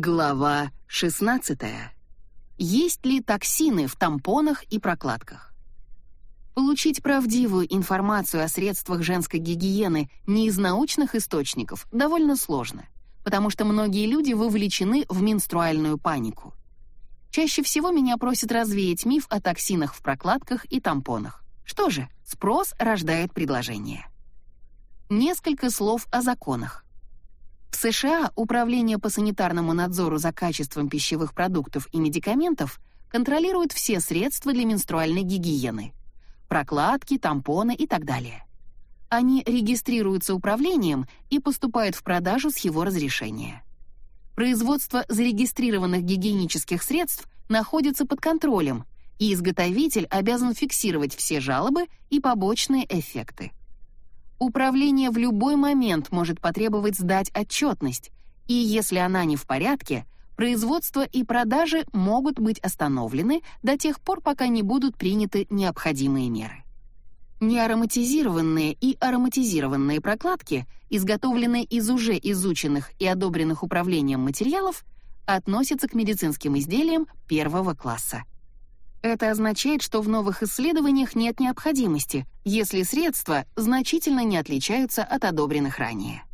Глава 16. Есть ли токсины в тампонах и прокладках? Получить правдивую информацию о средствах женской гигиены не из научных источников довольно сложно, потому что многие люди вовлечены в менструальную панику. Чаще всего меня просят развеять миф о токсинах в прокладках и тампонах. Что же, спрос рождает предложение. Несколько слов о законах. В США Управление по санитарному надзору за качеством пищевых продуктов и медикаментов контролирует все средства для менструальной гигиены: прокладки, тампоны и так далее. Они регистрируются управлением и поступают в продажу с его разрешения. Производство зарегистрированных гигиенических средств находится под контролем, и изготовитель обязан фиксировать все жалобы и побочные эффекты. Управление в любой момент может потребовать сдать отчетность, и если она не в порядке, производство и продажи могут быть остановлены до тех пор, пока не будут приняты необходимые меры. Неароматизированные и ароматизированные прокладки, изготовленные из уже изученных и одобренных управлением материалов, относятся к медицинским изделиям первого класса. Это означает, что в новых исследованиях нет необходимости, если средства значительно не отличаются от одобренных ранее.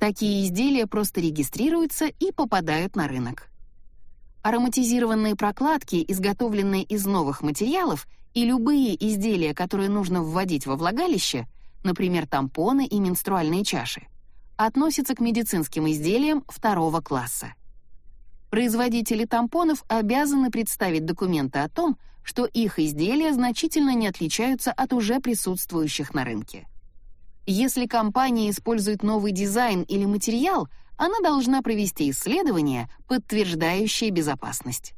Такие изделия просто регистрируются и попадают на рынок. Ароматизированные прокладки, изготовленные из новых материалов, и любые изделия, которые нужно вводить во влагалище, например, тампоны и менструальные чаши, относятся к медицинским изделиям второго класса. Производители тампонов обязаны представить документы о том, что их изделия значительно не отличаются от уже присутствующих на рынке. Если компания использует новый дизайн или материал, она должна провести исследование, подтверждающее безопасность.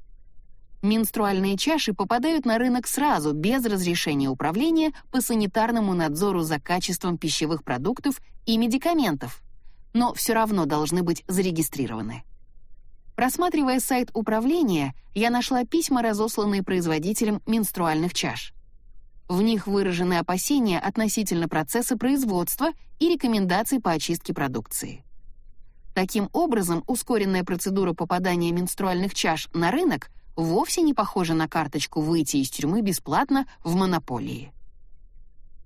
Менструальные чаши попадают на рынок сразу, без разрешения управления по санитарному надзору за качеством пищевых продуктов и медикаментов, но все равно должны быть зарегистрированы. Просматривая сайт управления, я нашла письма, разосланные производителям менструальных чаш. В них выражены опасения относительно процесса производства и рекомендаций по очистке продукции. Таким образом, ускоренная процедура попадания менструальных чаш на рынок вовсе не похожа на карточку выйти из тюрьмы бесплатно в монополии.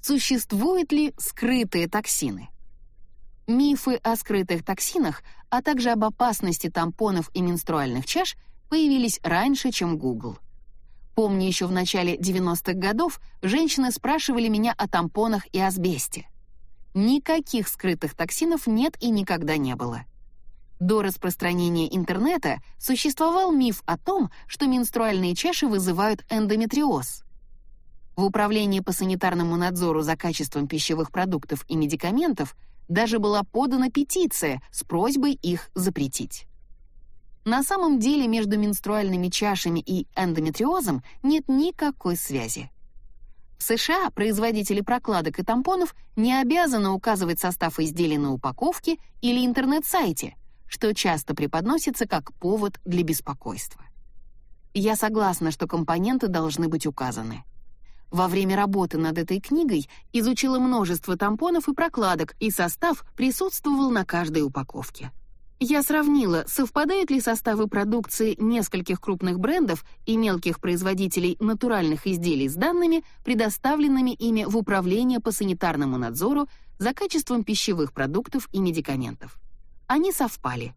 Существуют ли скрытые токсины? Мифы о скрытых токсинах, а также об опасности тампонов и менструальных чаш появились раньше, чем Google. Помню, еще в начале 90-х годов женщины спрашивали меня о тампонах и асбесте. Никаких скрытых токсинов нет и никогда не было. До распространения интернета существовал миф о том, что менструальные чаши вызывают эндометриоз. В Управлении по санитарному надзору за качеством пищевых продуктов и медикаментов – даже была подана петиция с просьбой их запретить. На самом деле между менструальными чашами и эндометриозом нет никакой связи. В США производители прокладок и тампонов не обязаны указывать состав изделий на упаковке или интернет-сайте, что часто преподносится как повод для беспокойства. Я согласна, что компоненты должны быть указаны. Во время работы над этой книгой изучила множество тампонов и прокладок, и состав присутствовал на каждой упаковке. Я сравнила, совпадают ли составы продукции нескольких крупных брендов и мелких производителей натуральных изделий с данными, предоставленными ими в Управление по санитарному надзору за качеством пищевых продуктов и медикаментов. Они совпали.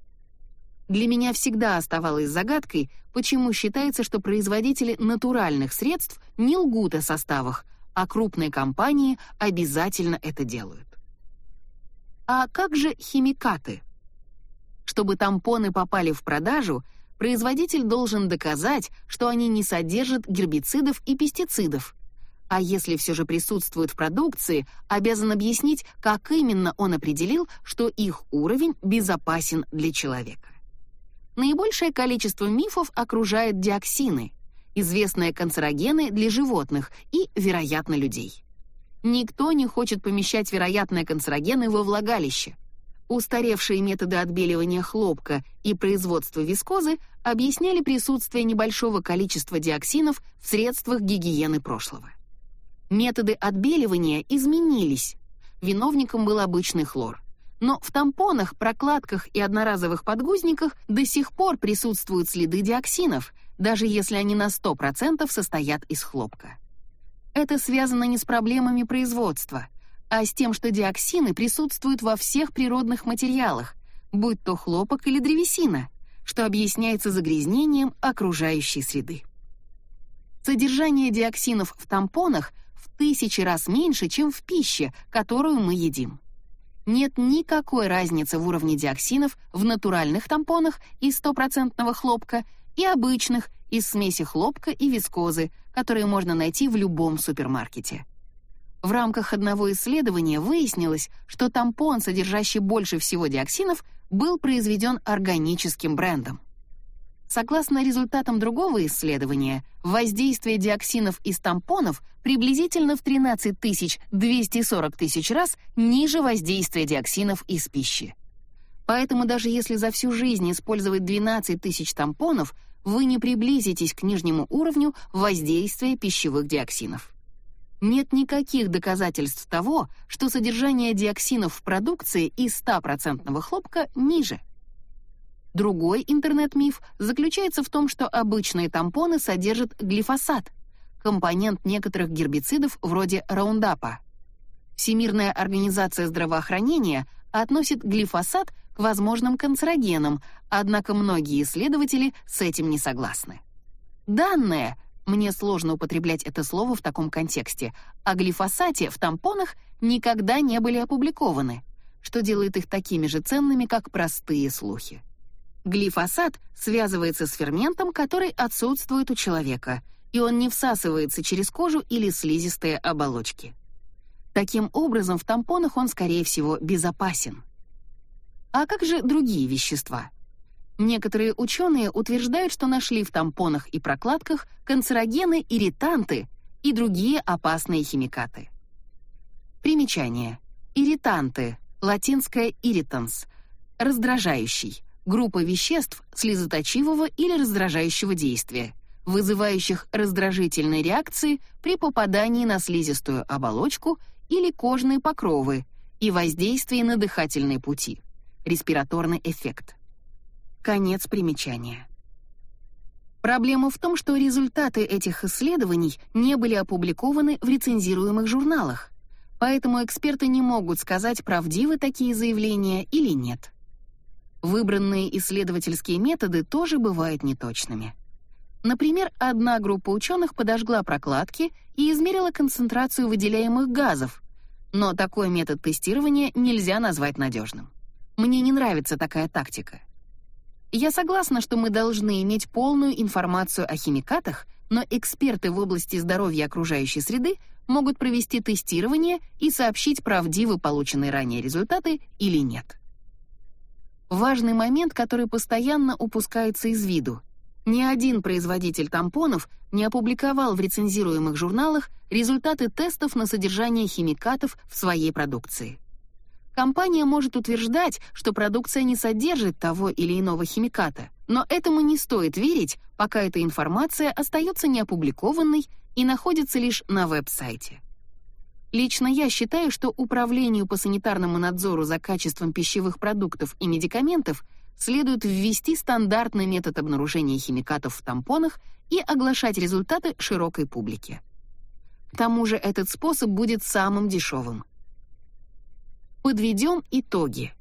Для меня всегда оставалось загадкой, почему считается, что производители натуральных средств не лгут о составах, а крупные компании обязательно это делают. А как же химикаты? Чтобы тампоны попали в продажу, производитель должен доказать, что они не содержат гербицидов и пестицидов. А если все же присутствуют в продукции, обязан объяснить, как именно он определил, что их уровень безопасен для человека. Наибольшее количество мифов окружает диоксины, известные канцерогены для животных и, вероятно, людей. Никто не хочет помещать вероятные канцерогены во влагалище. Устаревшие методы отбеливания хлопка и производства вискозы объясняли присутствие небольшого количества диоксинов в средствах гигиены прошлого. Методы отбеливания изменились. Виновником был обычный хлор Но в тампонах, прокладках и одноразовых подгузниках до сих пор присутствуют следы диоксинов, даже если они на 100% состоят из хлопка. Это связано не с проблемами производства, а с тем, что диоксины присутствуют во всех природных материалах, будь то хлопок или древесина, что объясняется загрязнением окружающей среды. Содержание диоксинов в тампонах в тысячи раз меньше, чем в пище, которую мы едим. Нет никакой разницы в уровне диоксинов в натуральных тампонах из стопроцентного хлопка и обычных из смеси хлопка и вискозы, которые можно найти в любом супермаркете. В рамках одного исследования выяснилось, что тампон, содержащий больше всего диоксинов, был произведен органическим брендом. Согласно результатам другого исследования, воздействие диоксинов из тампонов приблизительно в 13 240 тысяч раз ниже воздействия диоксинов из пищи. Поэтому даже если за всю жизнь использовать 12 тысяч тампонов, вы не приблизитесь к нижнему уровню воздействия пищевых диоксинов. Нет никаких доказательств того, что содержание диоксинов в продукции из 100% хлопка ниже – Другой интернет-миф заключается в том, что обычные тампоны содержат глифосат, компонент некоторых гербицидов вроде раундапа. Всемирная организация здравоохранения относит глифосат к возможным канцерогенам, однако многие исследователи с этим не согласны. Данные, мне сложно употреблять это слово в таком контексте, о глифосате в тампонах никогда не были опубликованы, что делает их такими же ценными, как простые слухи. Глифосат связывается с ферментом, который отсутствует у человека, и он не всасывается через кожу или слизистые оболочки. Таким образом, в тампонах он, скорее всего, безопасен. А как же другие вещества? Некоторые ученые утверждают, что нашли в тампонах и прокладках канцерогены, ирританты и другие опасные химикаты. Примечание. Ирританты, латинское irritans, раздражающий, группа веществ слезоточивого или раздражающего действия, вызывающих раздражительные реакции при попадании на слизистую оболочку или кожные покровы и воздействии на дыхательные пути. Респираторный эффект. Конец примечания. Проблема в том, что результаты этих исследований не были опубликованы в рецензируемых журналах, поэтому эксперты не могут сказать, правдивы такие заявления или нет. Выбранные исследовательские методы тоже бывают неточными. Например, одна группа ученых подожгла прокладки и измерила концентрацию выделяемых газов, но такой метод тестирования нельзя назвать надежным. Мне не нравится такая тактика. Я согласна, что мы должны иметь полную информацию о химикатах, но эксперты в области здоровья окружающей среды могут провести тестирование и сообщить правдивы полученные ранее результаты или нет. Важный момент, который постоянно упускается из виду. Ни один производитель тампонов не опубликовал в рецензируемых журналах результаты тестов на содержание химикатов в своей продукции. Компания может утверждать, что продукция не содержит того или иного химиката, но этому не стоит верить, пока эта информация остается неопубликованной и находится лишь на веб-сайте. Лично я считаю, что управлению по санитарному надзору за качеством пищевых продуктов и медикаментов следует ввести стандартный метод обнаружения химикатов в тампонах и оглашать результаты широкой публике. К тому же этот способ будет самым дешевым. Подведем итоги.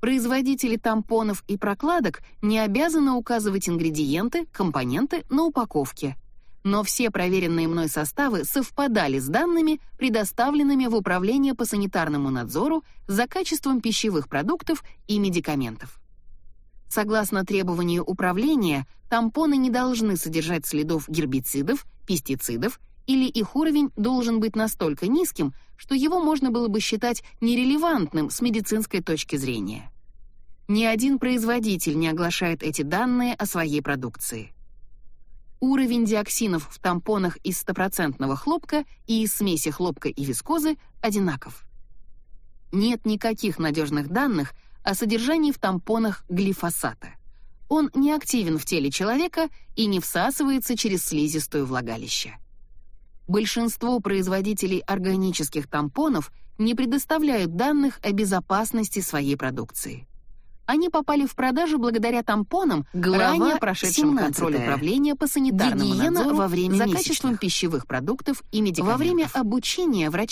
Производители тампонов и прокладок не обязаны указывать ингредиенты, компоненты на упаковке но все проверенные мной составы совпадали с данными, предоставленными в Управление по санитарному надзору за качеством пищевых продуктов и медикаментов. Согласно требованию управления, тампоны не должны содержать следов гербицидов, пестицидов или их уровень должен быть настолько низким, что его можно было бы считать нерелевантным с медицинской точки зрения. Ни один производитель не оглашает эти данные о своей продукции уровень диоксинов в тампонах из стопроцентного хлопка и из смеси хлопка и вискозы одинаков. Нет никаких надежных данных о содержании в тампонах глифосата. Он не активен в теле человека и не всасывается через слизистую влагалище. Большинство производителей органических тампонов не предоставляют данных о безопасности своей продукции. Они попали в продажу благодаря тампонам, Глава ранее прошедшим 17. контроль управления по санитарному Гигиена надзору во время за месячных. качеством пищевых продуктов и медикаментов. Во время обучения врачи